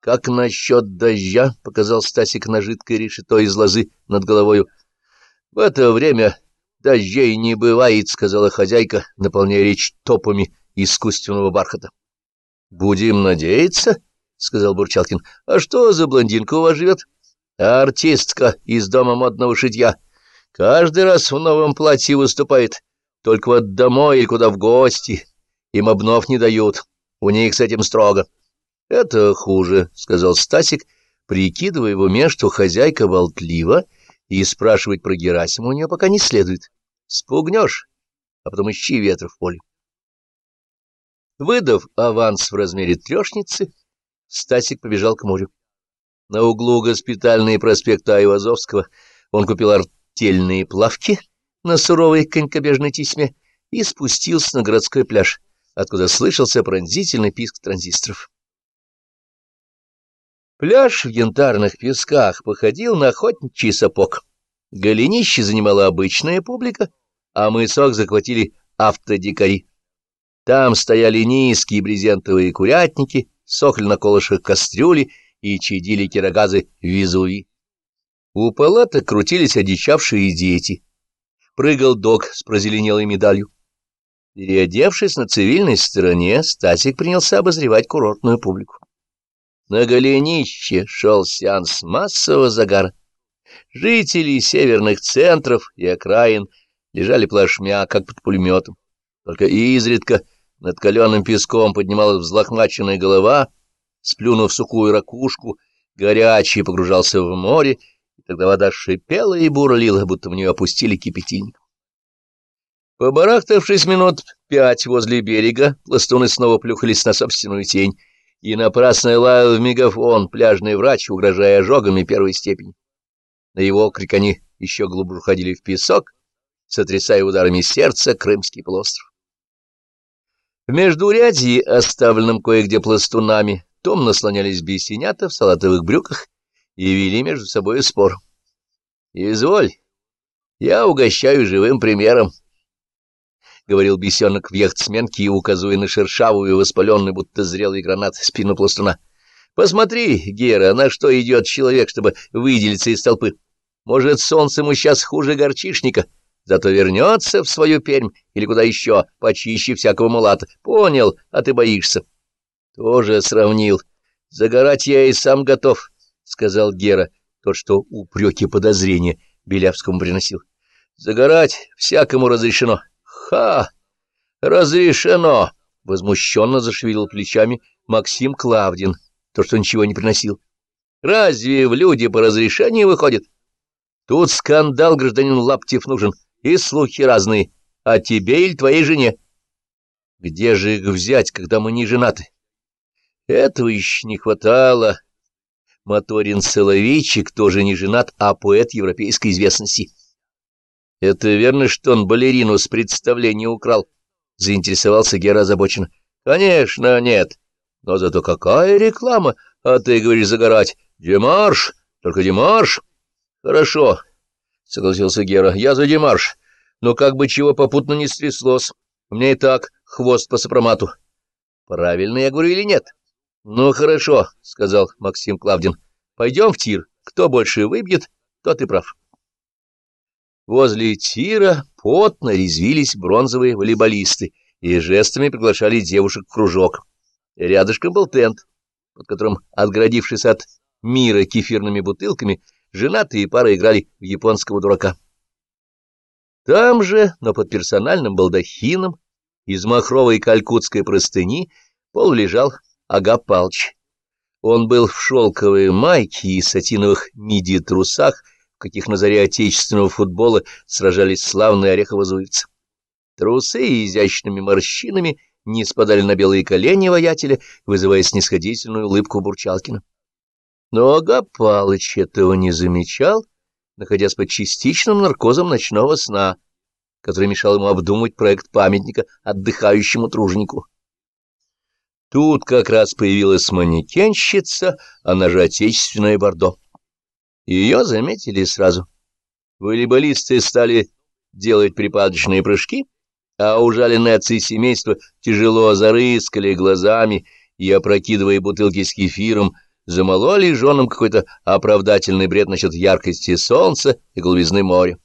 — Как насчет дождя? — показал Стасик на жидкое решето из лозы над головою. — В это время дождей не бывает, — сказала хозяйка, наполняя речь топами искусственного бархата. — Будем надеяться, — сказал Бурчалкин. — А что за блондинка у вас живет? — Артистка из дома модного шитья. Каждый раз в новом платье выступает. Только вот домой или куда в гости. Им обнов не дают. У них с этим строго. —— Это хуже, — сказал Стасик, прикидывая в уме, что хозяйка болтлива, и спрашивать про Герасима у нее пока не следует. Спугнешь, а потом ищи ветра в поле. Выдав аванс в размере трешницы, Стасик побежал к морю. На углу госпитальной проспекта Айвазовского он купил артельные плавки на суровой конькобежной тесьме и спустился на городской пляж, откуда слышался пронзительный писк транзисторов. Пляж в янтарных песках походил на охотничий сапог. Голенище занимала обычная публика, а мысок захватили автодикари. Там стояли низкие брезентовые курятники, сохли на колышах кастрюли и чадили кирогазы Везуви. У палаток крутились одичавшие дети. Прыгал док с прозеленелой медалью. Переодевшись на цивильной стороне, Стасик принялся обозревать курортную публику. На голенище шел сеанс массового загара. Жители северных центров и окраин лежали плашмя, как под пулеметом. Только изредка над каленым песком поднималась взлохмаченная голова, сплюнув сухую ракушку, горячий погружался в море, и тогда вода шипела и бурлила, будто в нее опустили кипятильник. Побарахтавшись минут пять возле берега, пластуны снова плюхались на собственную тень, и напрасно лаял в мегафон пляжный врач, угрожая ожогами первой степени. На его крик они еще глубже уходили в песок, сотрясая ударами сердца Крымский полуостров. В междурядье, оставленном кое-где пластунами, томно слонялись бесенята в салатовых брюках и вели между собой спор. «Изволь, я угощаю живым примером», — говорил бесенок в яхтсменке, указывая на шершавую, воспаленную, будто зрелый гранат, спину пластуна. — Посмотри, Гера, на что идет человек, чтобы выделиться из толпы. Может, солнце ему сейчас хуже горчишника, зато вернется в свою Пермь или куда еще, почище всякого мулата. Понял, а ты боишься. — Тоже сравнил. Загорать я и сам готов, — сказал Гера, тот, что упреки подозрения Белявскому приносил. — Загорать всякому разрешено. — «Ха! Разрешено!» — возмущенно зашевелил плечами Максим Клавдин, то, что ничего не приносил. «Разве в люди по разрешению выходят? Тут скандал, гражданин Лаптев, нужен, и слухи разные, о тебе или твоей жене. Где же их взять, когда мы не женаты?» Этого еще не хватало. Моторин Соловейчик тоже не женат, а поэт европейской известности. — Это верно, что он балерину с представления украл? — заинтересовался Гера озабоченно. — Конечно, нет. Но зато какая реклама? А ты говоришь загорать. Демарш, только Демарш. — Хорошо, — согласился Гера. — Я за Демарш. Но как бы чего попутно не стряслось. У меня и так хвост по сопромату. — Правильно я говорю или нет? — Ну, хорошо, — сказал Максим Клавдин. — Пойдем в тир. Кто больше выбьет, тот и прав. Возле тира потно резвились бронзовые волейболисты и жестами приглашали девушек в кружок. Рядышком был тент, под которым, отгородившись от мира кефирными бутылками, женатые пары играли в японского дурака. Там же, но под персональным балдахином, из махровой калькутской простыни, пол лежал Ага Палч. Он был в шелковой майке и сатиновых миди-трусах, каких на заре отечественного футбола сражались славные орехово-зуевцы. Трусы изящными морщинами не спадали на белые колени воятеля, вызывая снисходительную улыбку Бурчалкина. Но Ага Палыч этого не замечал, находясь под частичным наркозом ночного сна, который мешал ему обдумать проект памятника отдыхающему труженику. Тут как раз появилась манекенщица, она же отечественная Бордо. Ее заметили сразу. Волейболисты стали делать припадочные прыжки, а ужаленные отцы семейства тяжело зарыскали глазами и, опрокидывая бутылки с кефиром, замололи женам какой-то оправдательный бред насчет яркости солнца и голубизны моря.